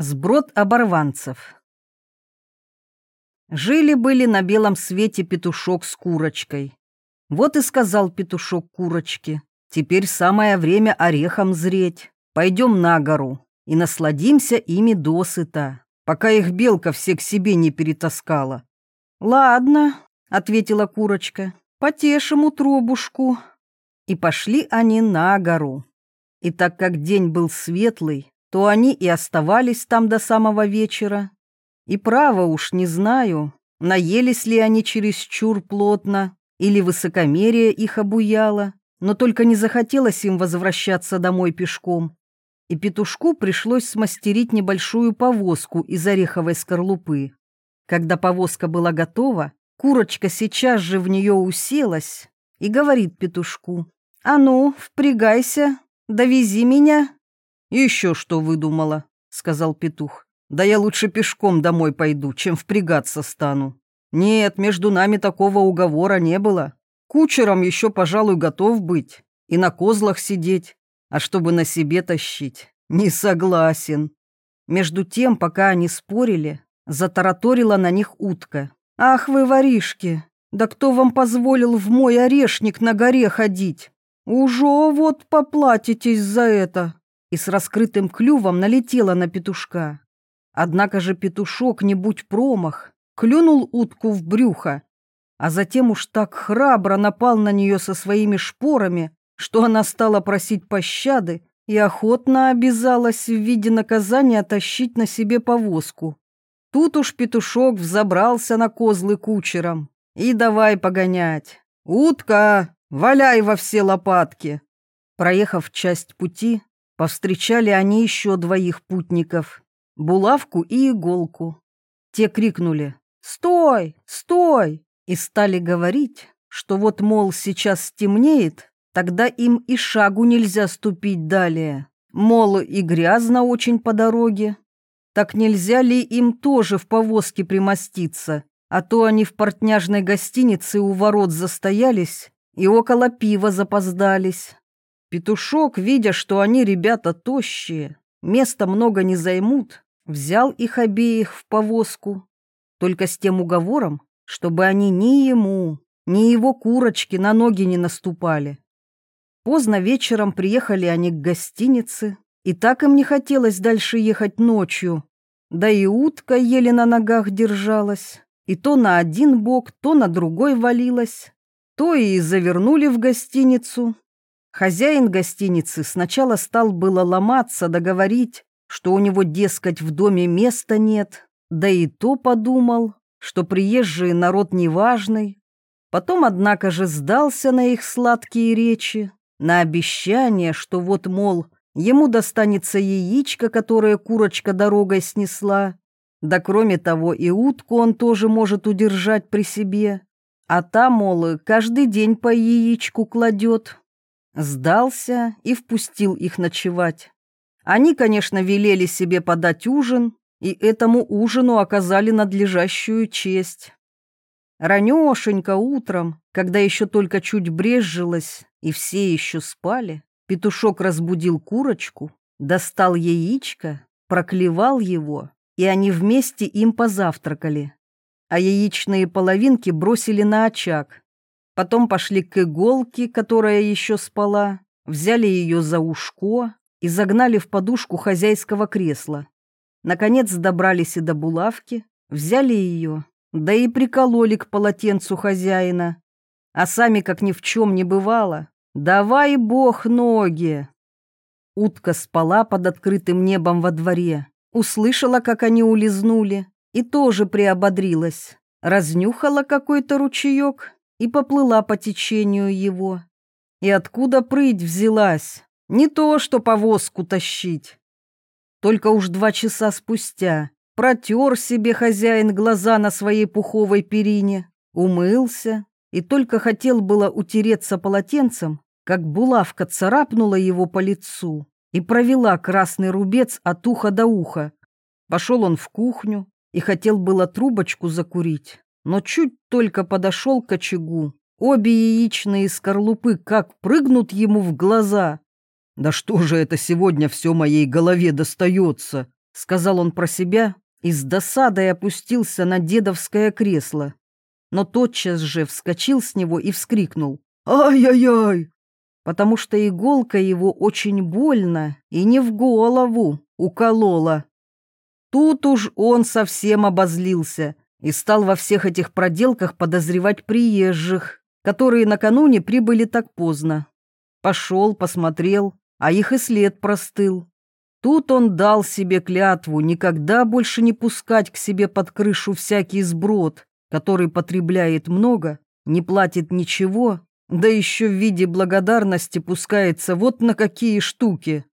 Сброд оборванцев. Жили-были на белом свете петушок с курочкой. Вот и сказал петушок курочке, теперь самое время орехом зреть. Пойдем на гору и насладимся ими досыта, пока их белка все к себе не перетаскала. «Ладно», — ответила курочка, — «потешим утробушку». И пошли они на гору. И так как день был светлый, то они и оставались там до самого вечера. И право уж не знаю, наелись ли они чересчур плотно, или высокомерие их обуяло, но только не захотелось им возвращаться домой пешком. И петушку пришлось смастерить небольшую повозку из ореховой скорлупы. Когда повозка была готова, курочка сейчас же в нее уселась и говорит петушку, «А ну, впрягайся, довези меня». «Еще что выдумала», — сказал петух. «Да я лучше пешком домой пойду, чем впрягаться стану. Нет, между нами такого уговора не было. Кучером еще, пожалуй, готов быть и на козлах сидеть, а чтобы на себе тащить, не согласен». Между тем, пока они спорили, затараторила на них утка. «Ах вы, воришки! Да кто вам позволил в мой орешник на горе ходить? Уже вот поплатитесь за это!» И с раскрытым клювом налетела на петушка. Однако же петушок, не будь промах, клюнул утку в брюхо, а затем уж так храбро напал на нее со своими шпорами, что она стала просить пощады и охотно обязалась в виде наказания тащить на себе повозку. Тут уж петушок взобрался на козлы кучером и давай погонять. «Утка, валяй во все лопатки!» Проехав часть пути, Повстречали они еще двоих путников, булавку и иголку. Те крикнули «Стой! Стой!» и стали говорить, что вот, мол, сейчас стемнеет, тогда им и шагу нельзя ступить далее. Мол, и грязно очень по дороге. Так нельзя ли им тоже в повозке примоститься, а то они в портняжной гостинице у ворот застоялись и около пива запоздались. Петушок, видя, что они ребята тощие, места много не займут, взял их обеих в повозку, только с тем уговором, чтобы они ни ему, ни его курочке на ноги не наступали. Поздно вечером приехали они к гостинице, и так им не хотелось дальше ехать ночью. Да и утка еле на ногах держалась, и то на один бок, то на другой валилась. То и завернули в гостиницу, Хозяин гостиницы сначала стал было ломаться, договорить, что у него, дескать, в доме места нет, да и то подумал, что приезжий народ неважный. Потом, однако же, сдался на их сладкие речи, на обещание, что вот, мол, ему достанется яичко, которое курочка дорогой снесла, да кроме того и утку он тоже может удержать при себе, а та, мол, каждый день по яичку кладет, Сдался и впустил их ночевать. Они, конечно, велели себе подать ужин, и этому ужину оказали надлежащую честь. Ранешенько утром, когда еще только чуть брезжилось, и все еще спали, петушок разбудил курочку, достал яичко, проклевал его, и они вместе им позавтракали. А яичные половинки бросили на очаг, Потом пошли к иголке, которая еще спала, взяли ее за ушко и загнали в подушку хозяйского кресла. Наконец добрались и до булавки, взяли ее, да и прикололи к полотенцу хозяина. А сами, как ни в чем не бывало, давай бог ноги. Утка спала под открытым небом во дворе, услышала, как они улизнули, и тоже приободрилась. Разнюхала какой-то ручеек и поплыла по течению его. И откуда прыть взялась? Не то, что повозку тащить. Только уж два часа спустя протер себе хозяин глаза на своей пуховой перине, умылся и только хотел было утереться полотенцем, как булавка царапнула его по лицу и провела красный рубец от уха до уха. Пошел он в кухню и хотел было трубочку закурить, но чуть только подошел к очагу, обе яичные скорлупы как прыгнут ему в глаза. «Да что же это сегодня все моей голове достается?» — сказал он про себя и с досадой опустился на дедовское кресло. Но тотчас же вскочил с него и вскрикнул «Ай-яй-яй!» потому что иголка его очень больно и не в голову уколола. Тут уж он совсем обозлился и стал во всех этих проделках подозревать приезжих, которые накануне прибыли так поздно. Пошел, посмотрел, а их и след простыл. Тут он дал себе клятву никогда больше не пускать к себе под крышу всякий сброд, который потребляет много, не платит ничего, да еще в виде благодарности пускается вот на какие штуки.